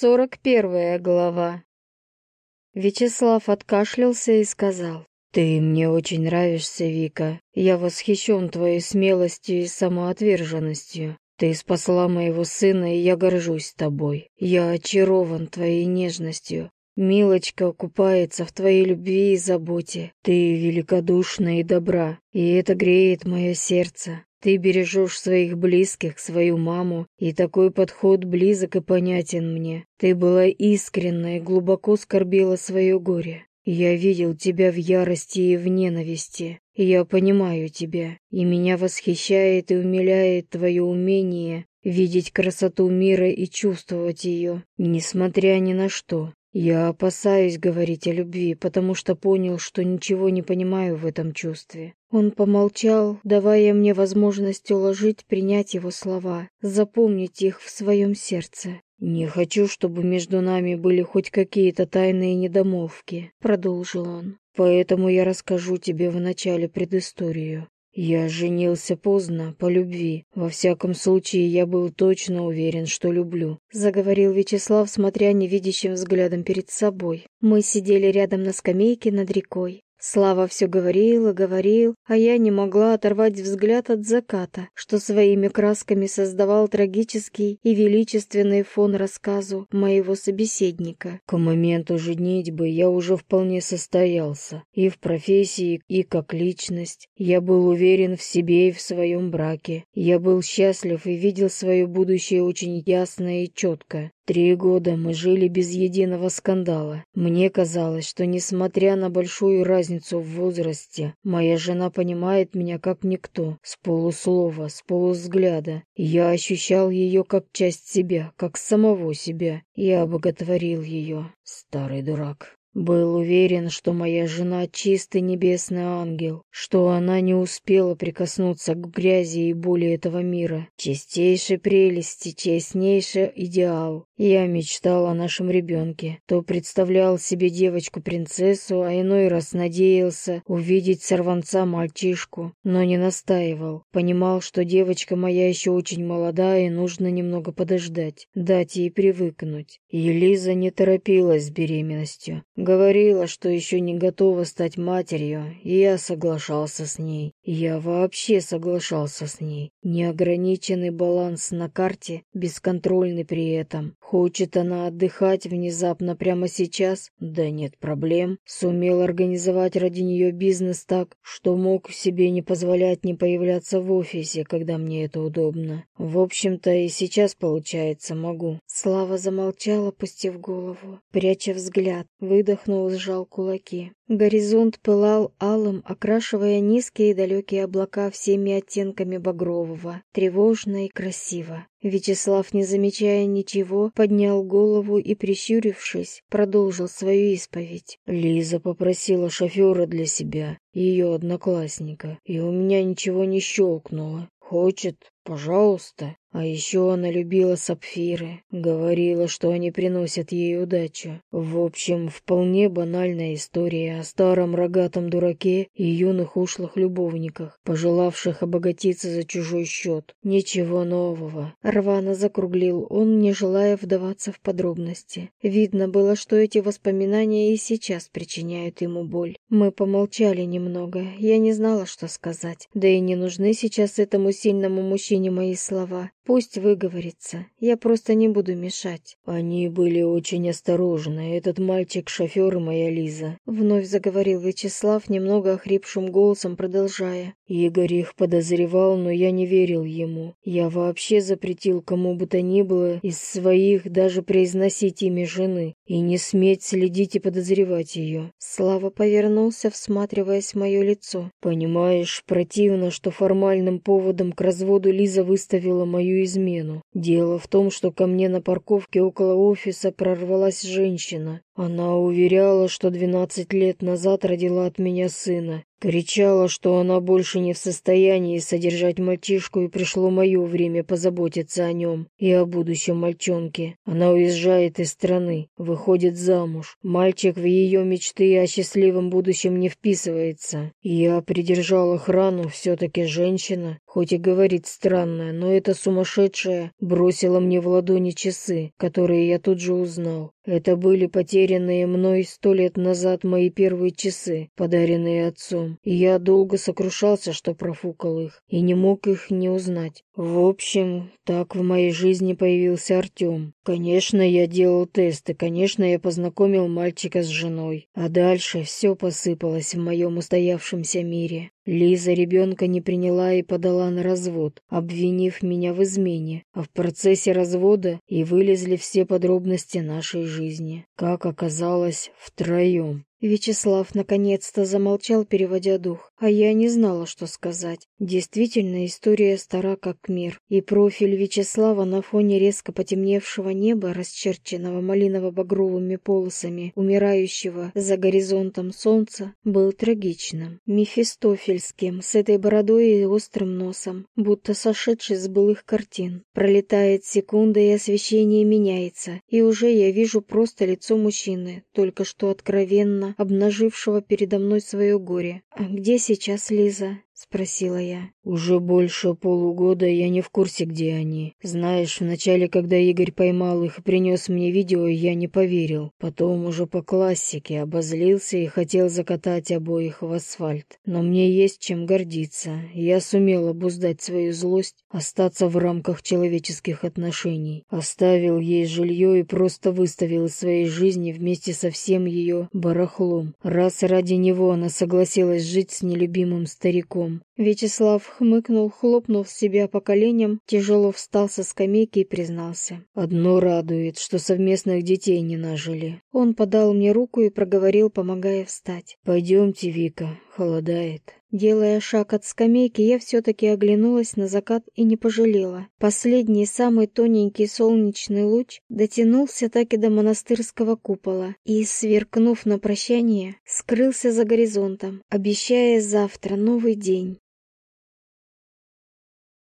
Сорок первая глава. Вячеслав откашлялся и сказал. «Ты мне очень нравишься, Вика. Я восхищен твоей смелостью и самоотверженностью. Ты спасла моего сына, и я горжусь тобой. Я очарован твоей нежностью. Милочка купается в твоей любви и заботе. Ты великодушна и добра, и это греет мое сердце. Ты бережешь своих близких, свою маму, и такой подход близок и понятен мне. Ты была искренна и глубоко скорбела свое горе. Я видел тебя в ярости и в ненависти. Я понимаю тебя, и меня восхищает и умиляет твое умение видеть красоту мира и чувствовать ее, несмотря ни на что. Я опасаюсь говорить о любви, потому что понял, что ничего не понимаю в этом чувстве. Он помолчал, давая мне возможность уложить, принять его слова, запомнить их в своем сердце. «Не хочу, чтобы между нами были хоть какие-то тайные недомолвки», — продолжил он. «Поэтому я расскажу тебе вначале предысторию. Я женился поздно, по любви. Во всяком случае, я был точно уверен, что люблю. Заговорил Вячеслав, смотря невидящим взглядом перед собой. Мы сидели рядом на скамейке над рекой. Слава все говорил и говорил, а я не могла оторвать взгляд от заката, что своими красками создавал трагический и величественный фон рассказу моего собеседника. К моменту женитьбы я уже вполне состоялся, и в профессии, и как личность. Я был уверен в себе и в своем браке. Я был счастлив и видел свое будущее очень ясно и четко. Три года мы жили без единого скандала. Мне казалось, что, несмотря на большую разницу в возрасте, моя жена понимает меня как никто, с полуслова, с полузгляда. Я ощущал ее как часть себя, как самого себя. Я обоготворил ее, старый дурак. Был уверен, что моя жена чистый небесный ангел, что она не успела прикоснуться к грязи и боли этого мира. Чистейшей прелести, честнейший идеал. Я мечтал о нашем ребенке, то представлял себе девочку-принцессу, а иной раз надеялся увидеть сорванца-мальчишку, но не настаивал. Понимал, что девочка моя еще очень молода и нужно немного подождать, дать ей привыкнуть. И Лиза не торопилась с беременностью. Говорила, что еще не готова стать матерью, и я соглашался с ней. Я вообще соглашался с ней. Неограниченный баланс на карте, бесконтрольный при этом. Хочет она отдыхать внезапно прямо сейчас? Да нет проблем. Сумел организовать ради нее бизнес так, что мог себе не позволять не появляться в офисе, когда мне это удобно. В общем-то и сейчас, получается, могу. Слава замолчал, опустив голову, пряча взгляд, выдох выдохнул, сжал кулаки. Горизонт пылал алым, окрашивая низкие и далекие облака всеми оттенками багрового, тревожно и красиво. Вячеслав, не замечая ничего, поднял голову и, прищурившись, продолжил свою исповедь. Лиза попросила шофера для себя, ее одноклассника, и у меня ничего не щелкнуло. Хочет, пожалуйста. А еще она любила сапфиры, говорила, что они приносят ей удачу. В общем, вполне банальная история о старом рогатом дураке и юных ушлых любовниках, пожелавших обогатиться за чужой счет. Ничего нового. Рвано закруглил он, не желая вдаваться в подробности. Видно было, что эти воспоминания и сейчас причиняют ему боль. Мы помолчали немного, я не знала, что сказать. Да и не нужны сейчас этому сильному мужчине мои слова. Пусть выговорится, я просто не буду мешать. Они были очень осторожны, этот мальчик шофер моя Лиза. Вновь заговорил Вячеслав, немного охрипшим голосом продолжая. Игорь их подозревал, но я не верил ему. Я вообще запретил кому бы то ни было из своих даже произносить имя жены и не сметь следить и подозревать ее. Слава повернулся, всматриваясь в мое лицо. Понимаешь, противно, что формальным поводом к разводу Лиза выставила мою измену. Дело в том, что ко мне на парковке около офиса прорвалась женщина. Она уверяла, что 12 лет назад родила от меня сына. Кричала, что она больше не в состоянии содержать мальчишку, и пришло мое время позаботиться о нем и о будущем мальчонке. Она уезжает из страны, выходит замуж. Мальчик в ее мечты о счастливом будущем не вписывается. Я придержал охрану, все-таки женщина, хоть и говорит странно, но эта сумасшедшая бросила мне в ладони часы, которые я тут же узнал. Это были потерянные мной сто лет назад мои первые часы, подаренные отцом, я долго сокрушался, что профукал их, и не мог их не узнать. В общем, так в моей жизни появился Артем. Конечно, я делал тесты, конечно, я познакомил мальчика с женой, а дальше все посыпалось в моем устоявшемся мире. Лиза ребенка не приняла и подала на развод, обвинив меня в измене, а в процессе развода и вылезли все подробности нашей жизни. Как оказалось, втроем. Вячеслав наконец-то замолчал, переводя дух, а я не знала, что сказать. Действительно, история стара как мир, и профиль Вячеслава на фоне резко потемневшего неба, расчерченного малиново-багровыми полосами, умирающего за горизонтом солнца, был трагичным, мефистофельским, с этой бородой и острым носом, будто сошедший с былых картин. Пролетает секунда, и освещение меняется, и уже я вижу просто лицо мужчины, только что откровенно обнажившего передо мной свое горе. «А где сейчас Лиза?» — спросила я. «Уже больше полугода я не в курсе, где они. Знаешь, вначале, когда Игорь поймал их и принес мне видео, я не поверил. Потом уже по классике обозлился и хотел закатать обоих в асфальт. Но мне есть чем гордиться. Я сумел обуздать свою злость, остаться в рамках человеческих отношений. Оставил ей жилье и просто выставил из своей жизни вместе со всем ее барахлом. Раз ради него она согласилась жить с нелюбимым стариком, Вячеслав хмыкнул, хлопнув себя по коленям, тяжело встал со скамейки и признался. «Одно радует, что совместных детей не нажили». Он подал мне руку и проговорил, помогая встать. «Пойдемте, Вика, холодает». Делая шаг от скамейки, я все-таки оглянулась на закат и не пожалела. Последний, самый тоненький солнечный луч дотянулся так и до монастырского купола и, сверкнув на прощание, скрылся за горизонтом, обещая завтра новый день.